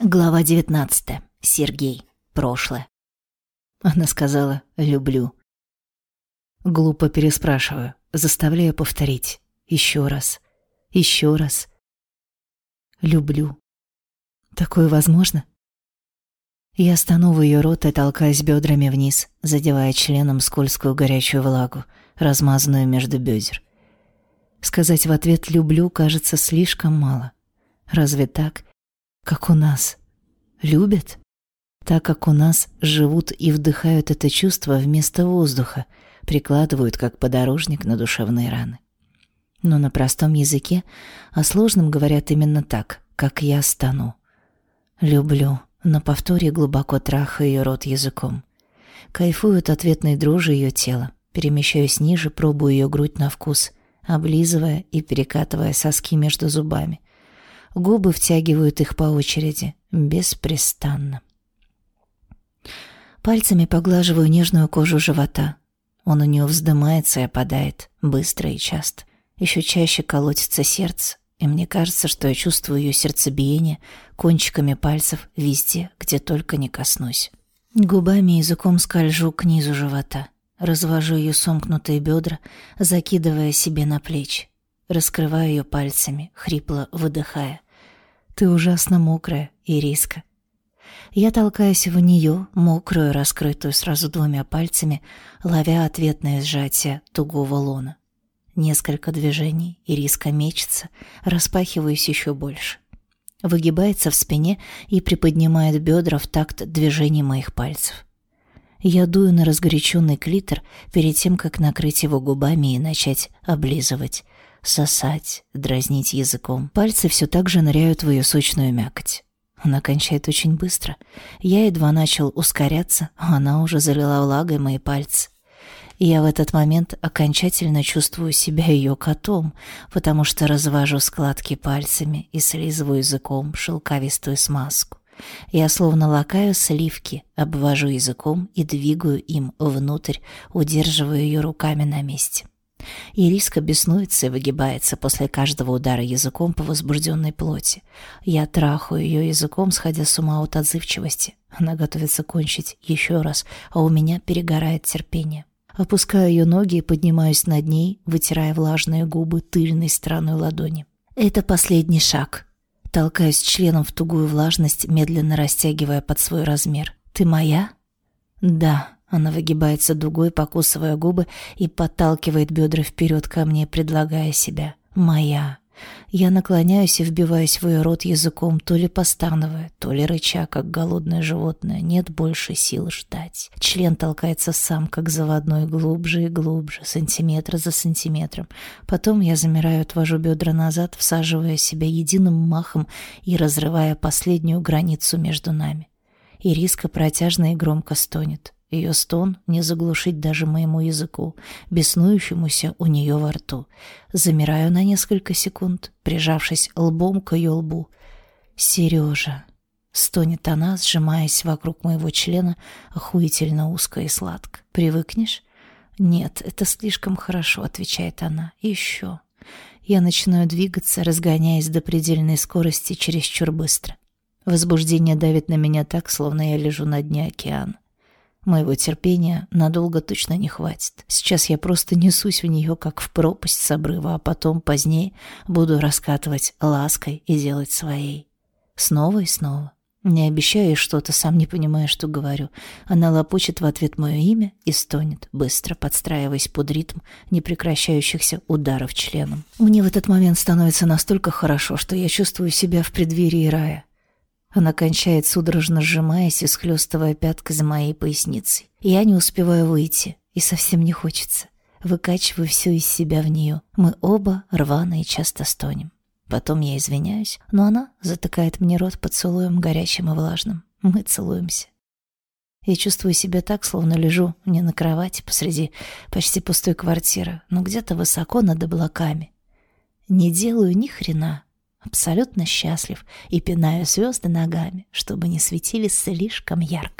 Глава 19. Сергей. Прошлое. Она сказала «люблю». Глупо переспрашиваю, заставляю повторить. Еще раз. Еще раз. Люблю. Такое возможно? Я стану в ее рот и толкаюсь бедрами вниз, задевая членом скользкую горячую влагу, размазанную между бедер. Сказать в ответ «люблю» кажется слишком мало. Разве так? Как у нас. Любят? Так как у нас живут и вдыхают это чувство вместо воздуха, прикладывают как подорожник на душевные раны. Но на простом языке о сложном говорят именно так, как я стану. Люблю, на повторе глубоко трахаю ее рот языком. Кайфую от ответной дрожи ее тела, перемещаюсь ниже, пробую ее грудь на вкус, облизывая и перекатывая соски между зубами — Губы втягивают их по очереди, беспрестанно. Пальцами поглаживаю нежную кожу живота. Он у нее вздымается и опадает, быстро и часто. Еще чаще колотится сердце, и мне кажется, что я чувствую ее сердцебиение кончиками пальцев везде, где только не коснусь. Губами и языком скольжу к низу живота. Развожу ее сомкнутые бедра, закидывая себе на плечи. Раскрываю ее пальцами, хрипло выдыхая. Ты ужасно мокрая, Ириска. Я толкаюсь в нее, мокрую, раскрытую сразу двумя пальцами, ловя ответное сжатие тугого лона. Несколько движений, Ириска мечется, распахиваясь еще больше. Выгибается в спине и приподнимает бедра в такт движений моих пальцев. Я дую на разгоряченный клитор перед тем, как накрыть его губами и начать облизывать, сосать, дразнить языком. Пальцы все так же ныряют в ее сочную мякоть. Она кончает очень быстро. Я едва начал ускоряться, а она уже залила влагой мои пальцы. Я в этот момент окончательно чувствую себя ее котом, потому что развожу складки пальцами и слизываю языком шелковистую смазку. Я словно лакаю сливки, обвожу языком и двигаю им внутрь, удерживая ее руками на месте. Ириска беснуется и выгибается после каждого удара языком по возбужденной плоти. Я трахаю ее языком, сходя с ума от отзывчивости. Она готовится кончить еще раз, а у меня перегорает терпение. Опускаю ее ноги и поднимаюсь над ней, вытирая влажные губы тыльной стороной ладони. Это последний шаг. Толкаюсь членом в тугую влажность, медленно растягивая под свой размер. «Ты моя?» «Да», она выгибается дугой, покусывая губы и подталкивает бедра вперед ко мне, предлагая себя. «Моя». Я наклоняюсь и вбиваюсь в ее рот языком, то ли постановая, то ли рыча, как голодное животное. Нет больше сил ждать. Член толкается сам, как заводной, глубже и глубже, сантиметр за сантиметром. Потом я замираю, отвожу бедра назад, всаживая себя единым махом и разрывая последнюю границу между нами. Ириска протяжно и громко стонет. Ее стон не заглушить даже моему языку, беснующемуся у нее во рту. Замираю на несколько секунд, прижавшись лбом к ее лбу. «Сережа!» — стонет она, сжимаясь вокруг моего члена, охуительно узко и сладко. «Привыкнешь?» «Нет, это слишком хорошо», — отвечает она. «Еще». Я начинаю двигаться, разгоняясь до предельной скорости чересчур быстро. Возбуждение давит на меня так, словно я лежу на дне океана. Моего терпения надолго точно не хватит. Сейчас я просто несусь в нее, как в пропасть с обрыва, а потом, позднее, буду раскатывать лаской и делать своей. Снова и снова. Не обещаю ей что-то, сам не понимая, что говорю. Она лопочет в ответ мое имя и стонет, быстро подстраиваясь под ритм непрекращающихся ударов членом. Мне в этот момент становится настолько хорошо, что я чувствую себя в преддверии рая. Она кончает, судорожно сжимаясь и схлёстывая пяткой за моей поясницей. Я не успеваю выйти, и совсем не хочется. Выкачиваю все из себя в нее. Мы оба рвано и часто стонем. Потом я извиняюсь, но она затыкает мне рот поцелуем горячим и влажным. Мы целуемся. Я чувствую себя так, словно лежу не на кровати посреди почти пустой квартиры, но где-то высоко над облаками. Не делаю ни хрена, абсолютно счастлив и пинаю звезды ногами, чтобы не светили слишком ярко.